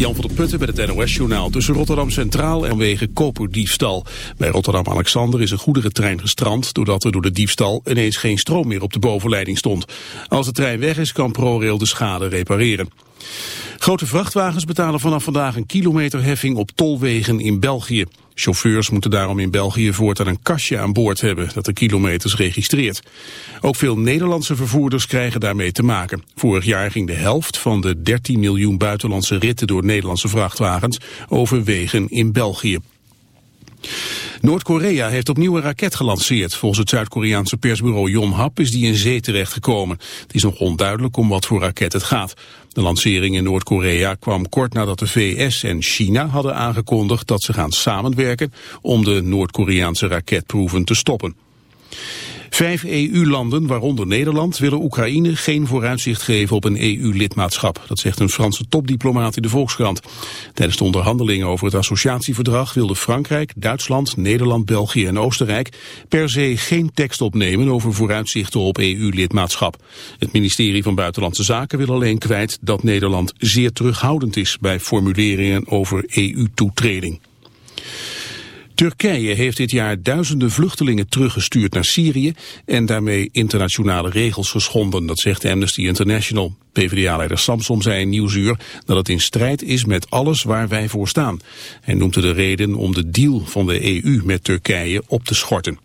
Jan van der Putten met het NOS-journaal tussen Rotterdam Centraal en wegen koperdiefstal. Bij Rotterdam-Alexander is een goederentrein gestrand doordat er door de diefstal ineens geen stroom meer op de bovenleiding stond. Als de trein weg is kan ProRail de schade repareren. Grote vrachtwagens betalen vanaf vandaag een kilometerheffing op tolwegen in België. Chauffeurs moeten daarom in België voortaan een kastje aan boord hebben dat de kilometers registreert. Ook veel Nederlandse vervoerders krijgen daarmee te maken. Vorig jaar ging de helft van de 13 miljoen buitenlandse ritten door Nederlandse vrachtwagens over wegen in België. Noord-Korea heeft opnieuw een raket gelanceerd. Volgens het Zuid-Koreaanse persbureau Yonhap is die in zee terechtgekomen. Het is nog onduidelijk om wat voor raket het gaat. De lancering in Noord-Korea kwam kort nadat de VS en China hadden aangekondigd dat ze gaan samenwerken om de Noord-Koreaanse raketproeven te stoppen. Vijf EU-landen, waaronder Nederland, willen Oekraïne geen vooruitzicht geven op een EU-lidmaatschap. Dat zegt een Franse topdiplomaat in de Volkskrant. Tijdens de onderhandelingen over het associatieverdrag wilden Frankrijk, Duitsland, Nederland, België en Oostenrijk per se geen tekst opnemen over vooruitzichten op EU-lidmaatschap. Het ministerie van Buitenlandse Zaken wil alleen kwijt dat Nederland zeer terughoudend is bij formuleringen over EU-toetreding. Turkije heeft dit jaar duizenden vluchtelingen teruggestuurd naar Syrië en daarmee internationale regels geschonden, dat zegt Amnesty International. PvdA-leider Samsom zei in Nieuwsuur dat het in strijd is met alles waar wij voor staan. Hij noemde de reden om de deal van de EU met Turkije op te schorten.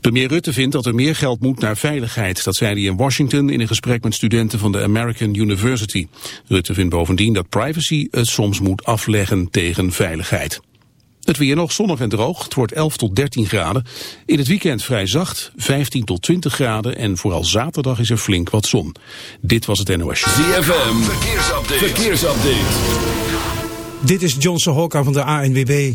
Premier Rutte vindt dat er meer geld moet naar veiligheid. Dat zei hij in Washington in een gesprek met studenten van de American University. Rutte vindt bovendien dat privacy het soms moet afleggen tegen veiligheid. Het weer nog zonnig en droog. Het wordt 11 tot 13 graden. In het weekend vrij zacht, 15 tot 20 graden. En vooral zaterdag is er flink wat zon. Dit was het NOS. ZFM, verkeersupdate. verkeersupdate. Dit is Johnson Hokka van de ANWB.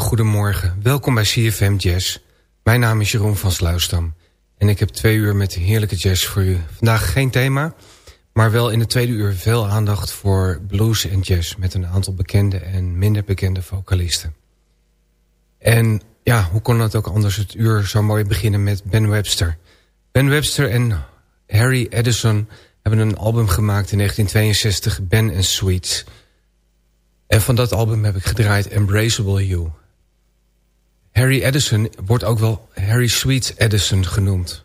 Goedemorgen. Welkom bij CFM Jazz. Mijn naam is Jeroen van Sluisdam. En ik heb twee uur met heerlijke jazz voor u. Vandaag geen thema, maar wel in de tweede uur veel aandacht voor blues en jazz... met een aantal bekende en minder bekende vocalisten. En ja, hoe kon het ook anders het uur zo mooi beginnen met Ben Webster. Ben Webster en Harry Edison hebben een album gemaakt in 1962, Ben and Sweets... En van dat album heb ik gedraaid Embraceable You. Harry Edison wordt ook wel Harry Sweet Edison genoemd.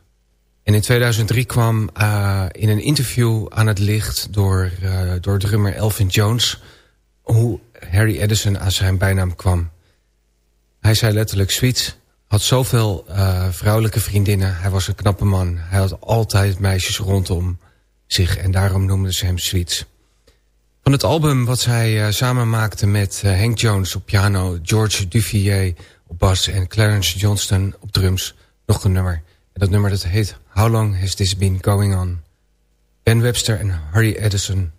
En in 2003 kwam uh, in een interview aan het licht door, uh, door drummer Elvin Jones... hoe Harry Edison aan zijn bijnaam kwam. Hij zei letterlijk Sweet had zoveel uh, vrouwelijke vriendinnen. Hij was een knappe man. Hij had altijd meisjes rondom zich en daarom noemden ze hem Sweets. Van het album wat zij samen maakte met Hank Jones op piano... George Duvier op bas en Clarence Johnston op drums nog een nummer. En dat nummer dat heet How Long Has This Been Going On? Ben Webster en Harry Edison...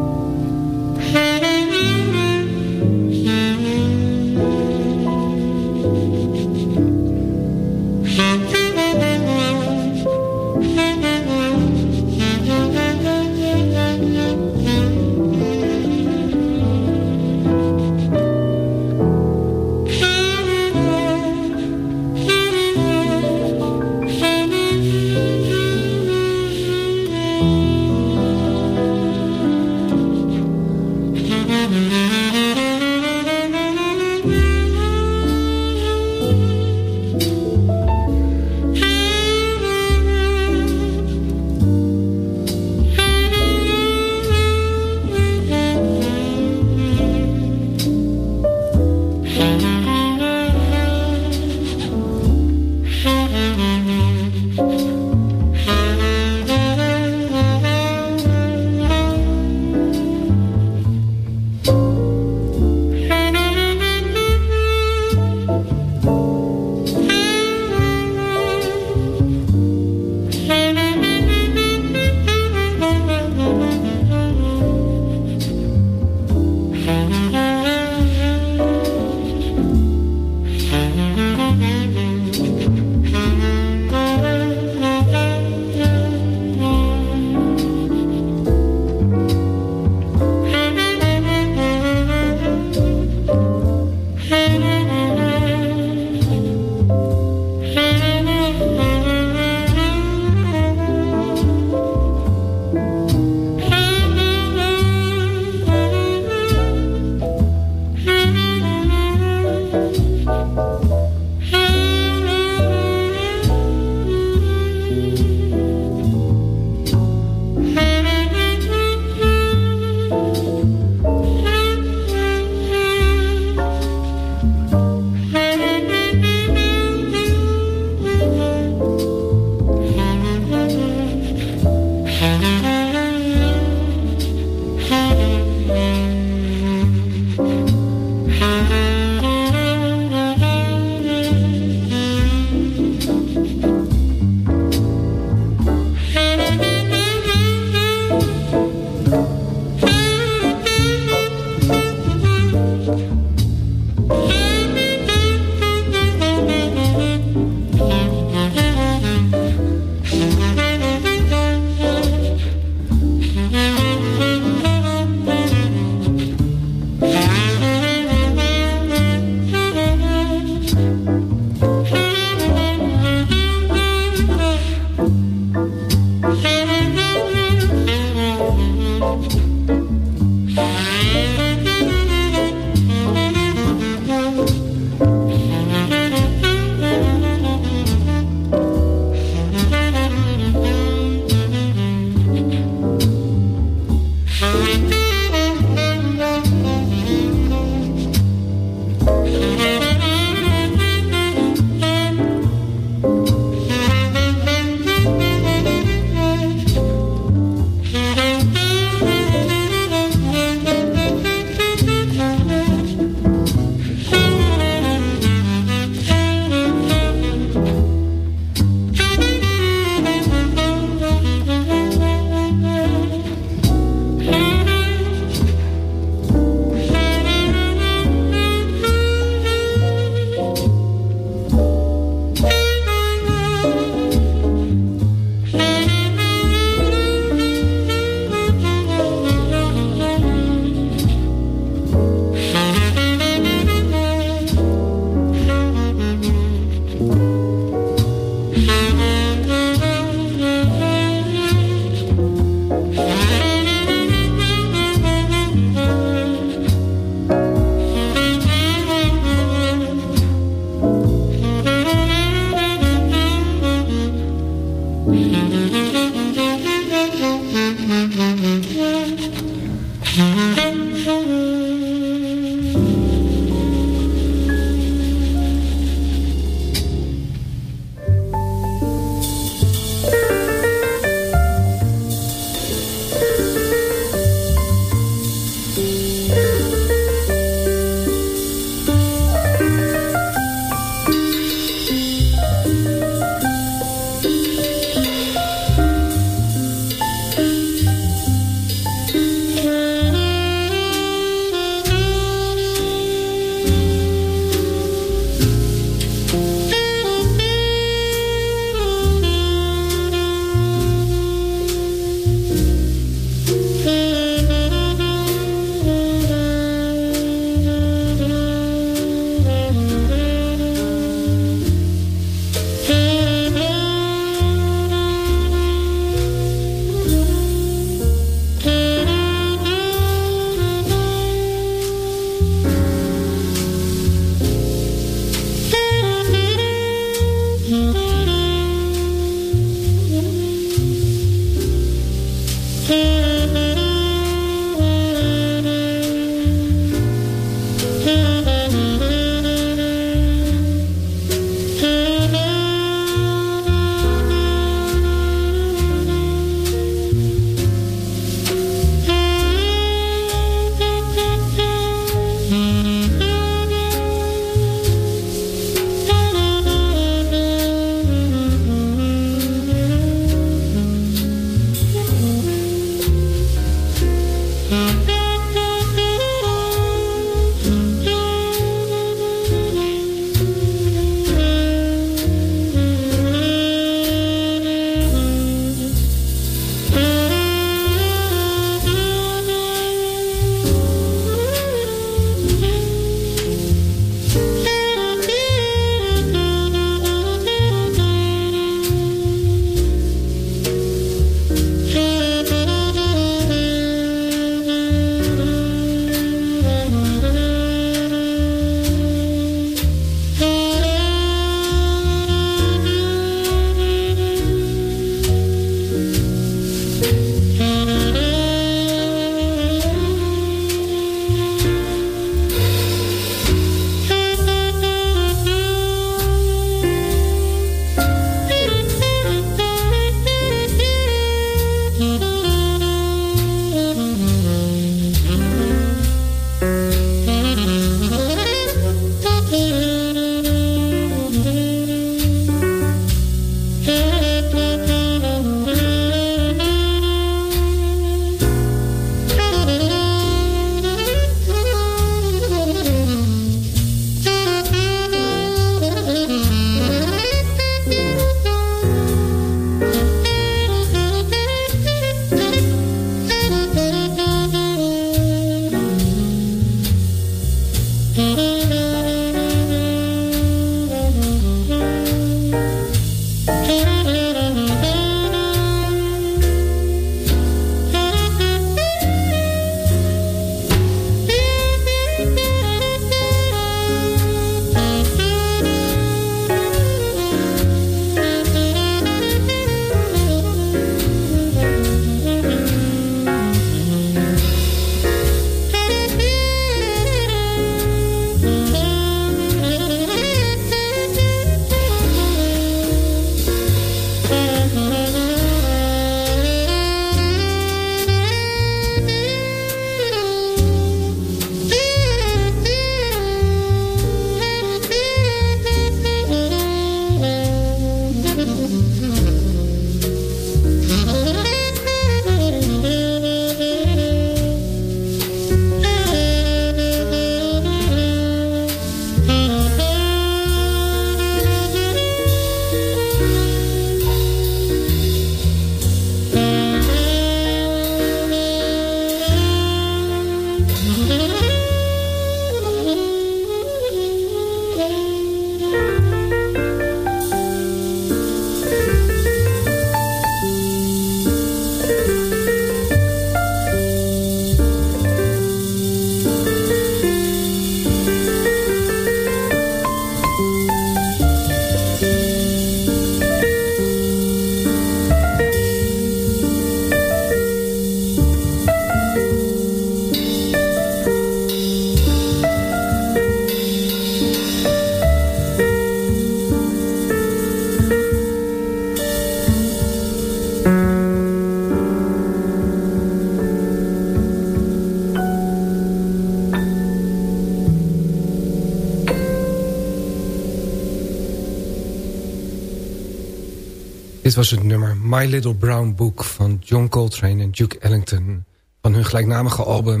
Dit was het nummer My Little Brown Book van John Coltrane en Duke Ellington... van hun gelijknamige album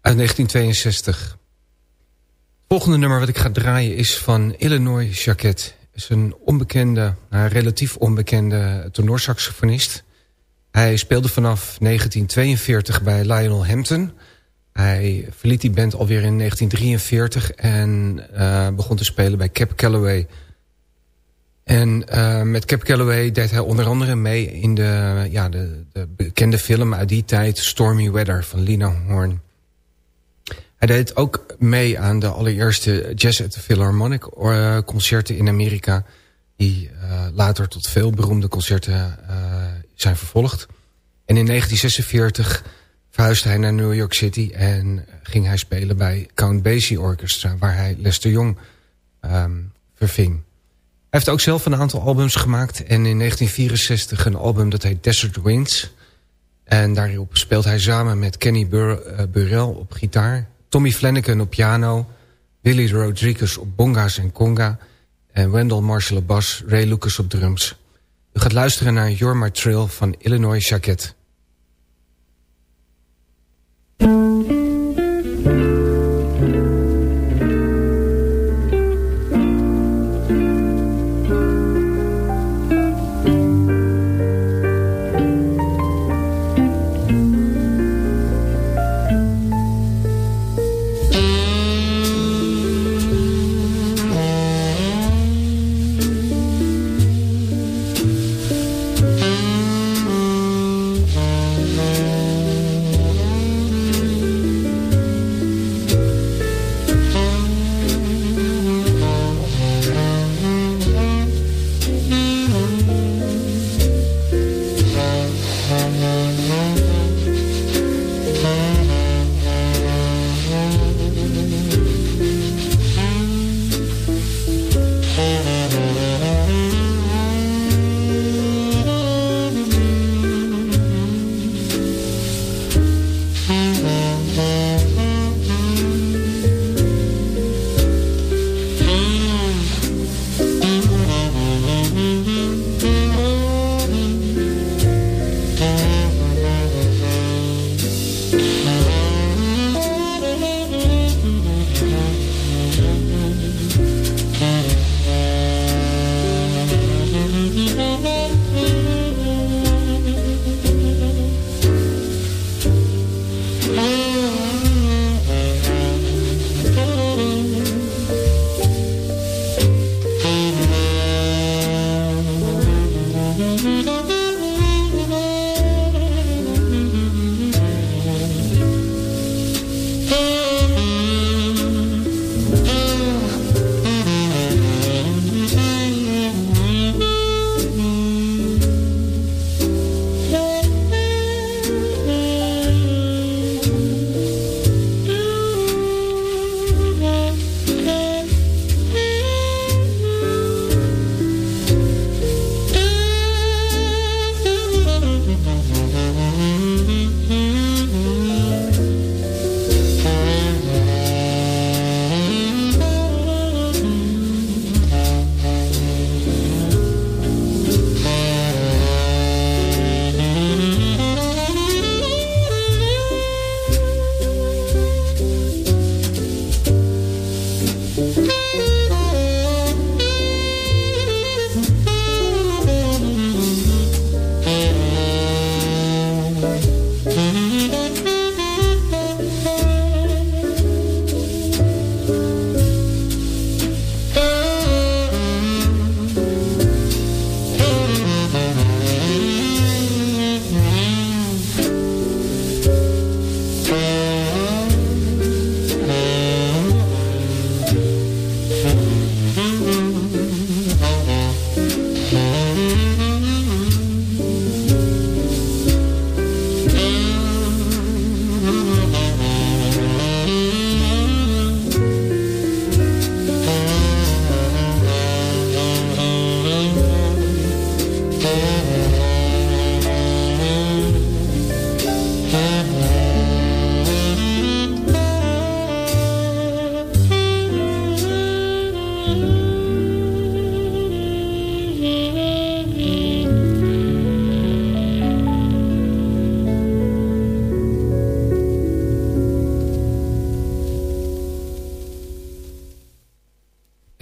uit 1962. Het volgende nummer wat ik ga draaien is van Illinois Jacquet. is een onbekende, nou, relatief onbekende tenorsaxofonist. Hij speelde vanaf 1942 bij Lionel Hampton... Hij verliet die band alweer in 1943 en uh, begon te spelen bij Cap Calloway en uh, met Cap Calloway deed hij onder andere mee in de, ja, de, de, bekende film uit die tijd... Stormy Weather van Lina Horn. Hij deed ook mee aan de allereerste Jazz at the Philharmonic uh, concerten in Amerika... die uh, later tot veel beroemde concerten zijn vervolgd. En in 1946 verhuisde hij naar New York City... en ging hij spelen bij Count Basie Orchestra... waar hij Lester Young um, verving heeft ook zelf een aantal albums gemaakt. En in 1964 een album dat heet Desert Winds. En daarop speelt hij samen met Kenny uh, Burrell op gitaar. Tommy Flanagan op piano. Willie Rodriguez op bonga's en conga. En Wendell Marshall op bas. Ray Lucas op drums. U gaat luisteren naar You're My Trail van Illinois Jacquet.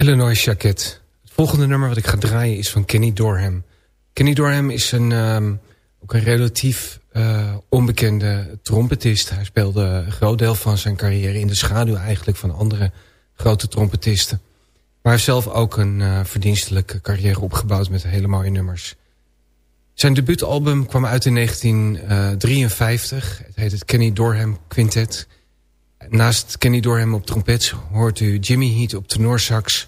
Illinois Jacket. Het volgende nummer wat ik ga draaien is van Kenny Dorham. Kenny Dorham is een, um, ook een relatief uh, onbekende trompetist. Hij speelde een groot deel van zijn carrière in de schaduw eigenlijk van andere grote trompetisten. Maar hij heeft zelf ook een uh, verdienstelijke carrière opgebouwd met hele mooie nummers. Zijn debuutalbum kwam uit in 1953. Het heet het Kenny Dorham Quintet. Naast Kenny Dorham op trompet hoort u Jimmy Heat op tenorsax...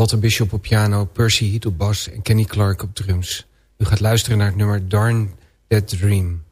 Walter Bishop op piano, Percy Heat op bas en Kenny Clark op drums. U gaat luisteren naar het nummer Darn That Dream.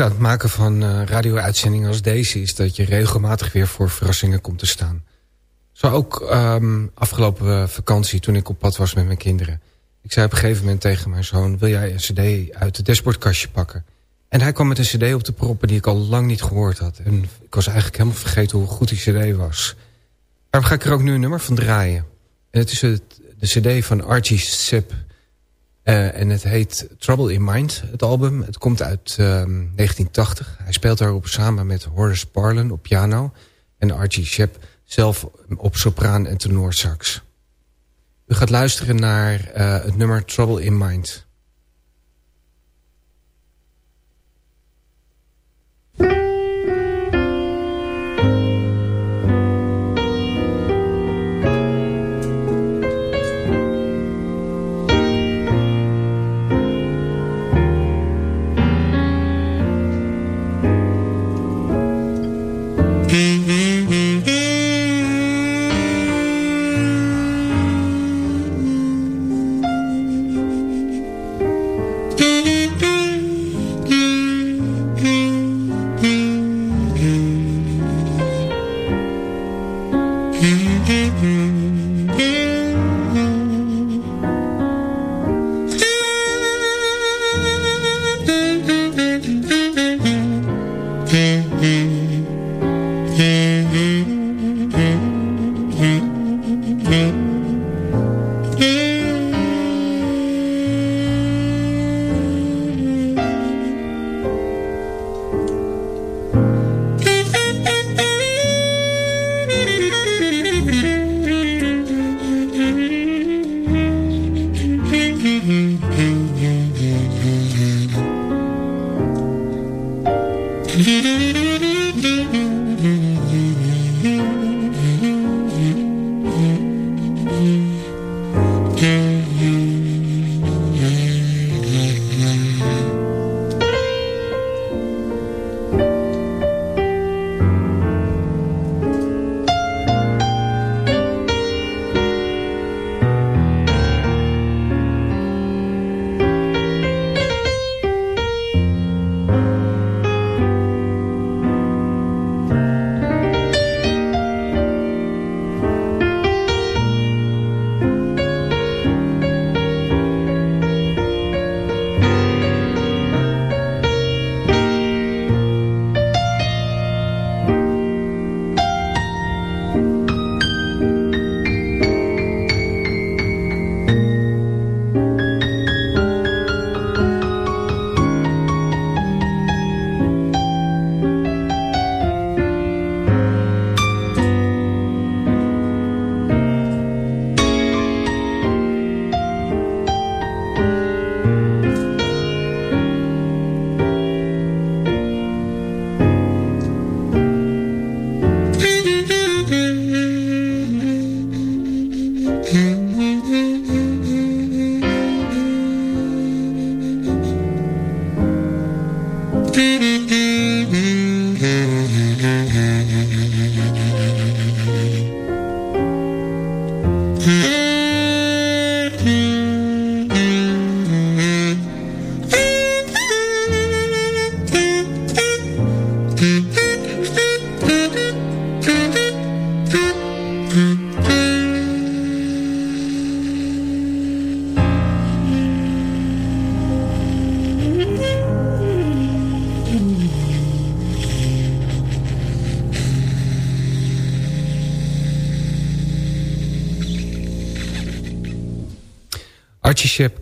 Aan het maken van uh, radio-uitzendingen als deze... is dat je regelmatig weer voor verrassingen komt te staan. Zo ook um, afgelopen vakantie toen ik op pad was met mijn kinderen. Ik zei op een gegeven moment tegen mijn zoon... wil jij een cd uit het dashboardkastje pakken? En hij kwam met een cd op de proppen die ik al lang niet gehoord had. En ik was eigenlijk helemaal vergeten hoe goed die cd was. Daarom ga ik er ook nu een nummer van draaien. En het is het, de cd van Archie Sip... Uh, en het heet Trouble in Mind, het album. Het komt uit um, 1980. Hij speelt daarop samen met Horace Parlan op piano... en Archie Shep zelf op sopraan en tenorsax. U gaat luisteren naar uh, het nummer Trouble in Mind...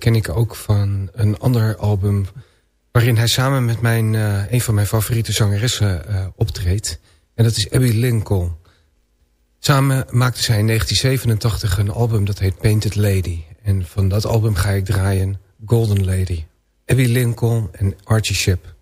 ken ik ook van een ander album... waarin hij samen met mijn, uh, een van mijn favoriete zangeressen uh, optreedt. En dat is Abby Lincoln. Samen maakten zij in 1987 een album dat heet Painted Lady. En van dat album ga ik draaien Golden Lady. Abby Lincoln en Archie Shep.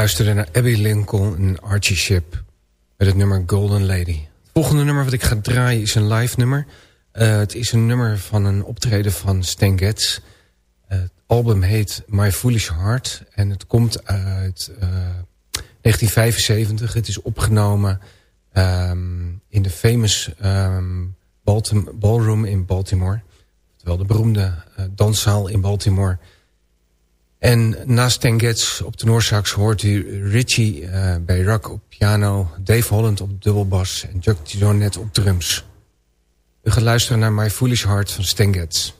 Luisterde naar Abby Lincoln en Archie Ship met het nummer Golden Lady. Het volgende nummer wat ik ga draaien is een live nummer. Uh, het is een nummer van een optreden van Stan Getz. Uh, het album heet My Foolish Heart en het komt uit uh, 1975. Het is opgenomen um, in de famous um, Ballroom in Baltimore. Terwijl de beroemde danszaal in Baltimore... En naast Stan op de Noorsax hoort u Richie uh, bij rock op piano... Dave Holland op dubbelbas en Chuck Jonet op drums. U gaat luisteren naar My Foolish Heart van Stan Getz.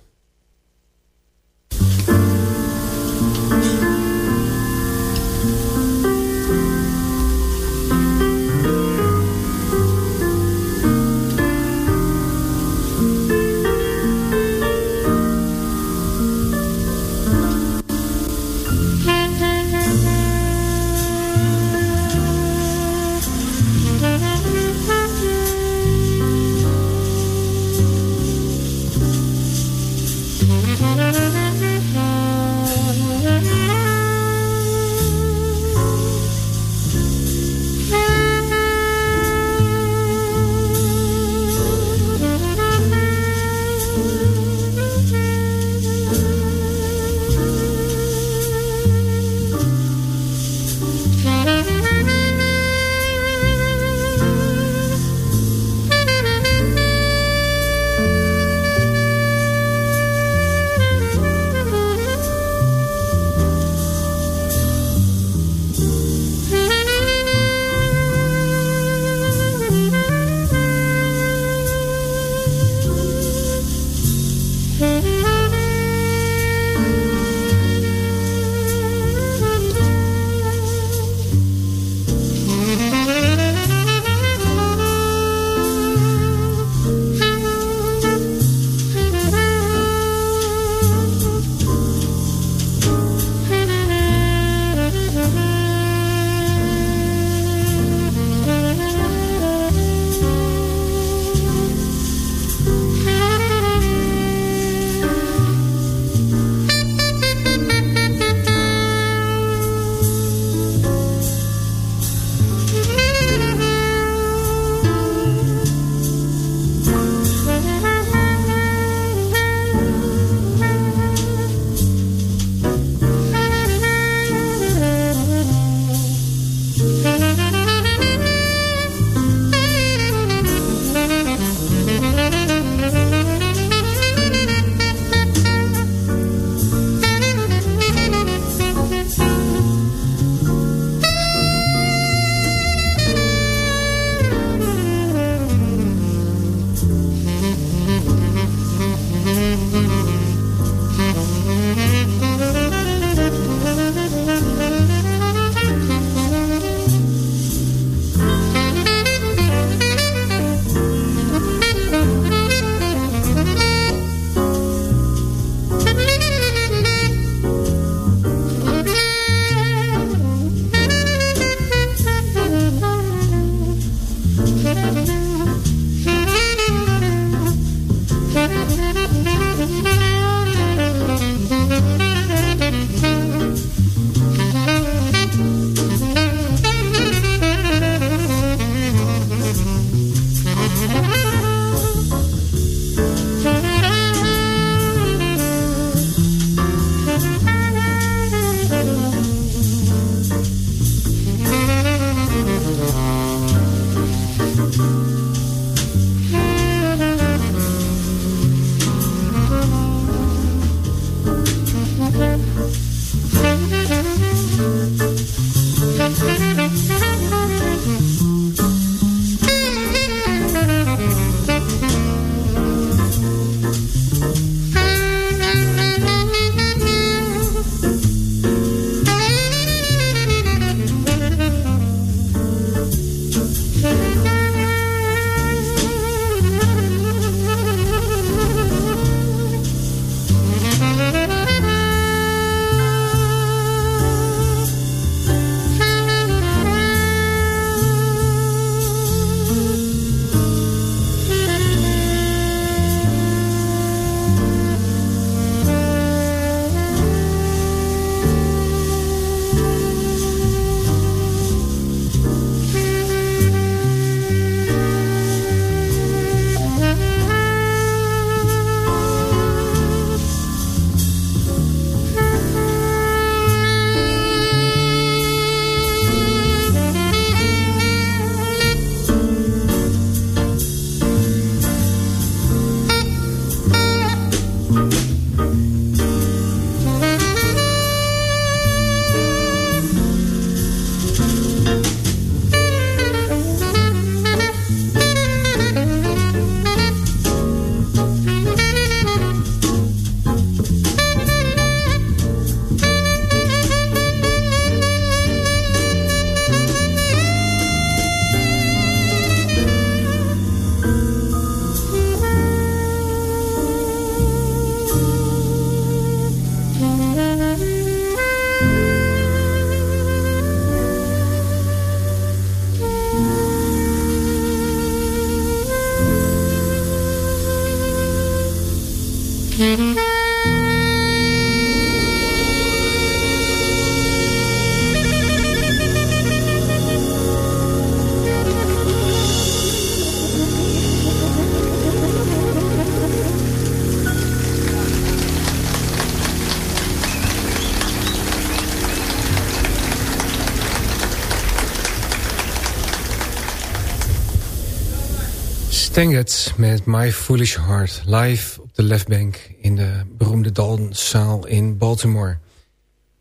Stanget met My Foolish Heart live op de left bank in de beroemde Daltonzaal in Baltimore.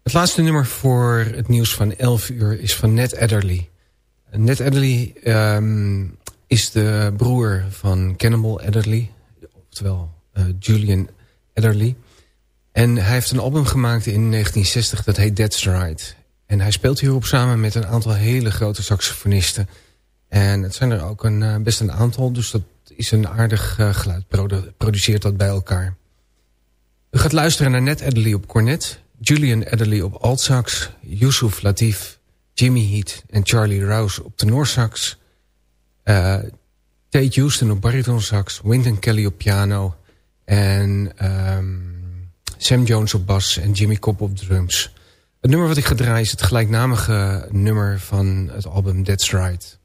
Het laatste nummer voor het nieuws van 11 uur is van Ned Adderley. Ned Adderley um, is de broer van Cannibal Adderley, oftewel uh, Julian Adderley. En hij heeft een album gemaakt in 1960 dat heet That's Right. En hij speelt hierop samen met een aantal hele grote saxofonisten... En het zijn er ook een, uh, best een aantal, dus dat is een aardig uh, geluid. Produ produceert dat bij elkaar. U gaat luisteren naar Ned Adderley op cornet, Julian Adderley op altsax, Yusuf Latif, Jimmy Heat en Charlie Rouse op tenorsax, uh, Tate Houston op baritonsax, Wynton Kelly op piano en um, Sam Jones op bas en Jimmy Cobb op drums. Het nummer wat ik ga draaien is het gelijknamige nummer van het album That's Right.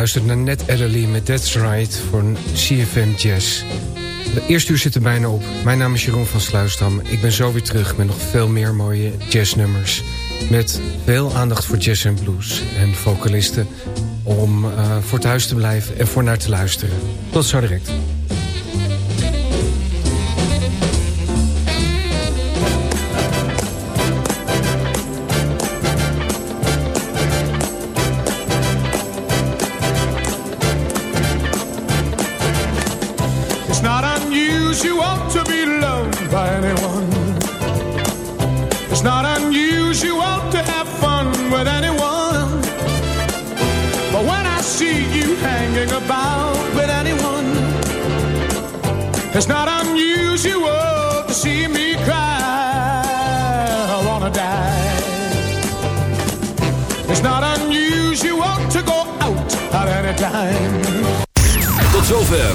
Luistert naar Net Adderley met That's Right voor CFM Jazz. De eerste uur zit er bijna op. Mijn naam is Jeroen van Sluisdam. Ik ben zo weer terug met nog veel meer mooie jazznummers. Met veel aandacht voor jazz en blues en vocalisten... om uh, voor thuis te blijven en voor naar te luisteren. Tot zo direct.